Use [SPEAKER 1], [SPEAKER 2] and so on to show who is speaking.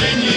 [SPEAKER 1] Сожалению.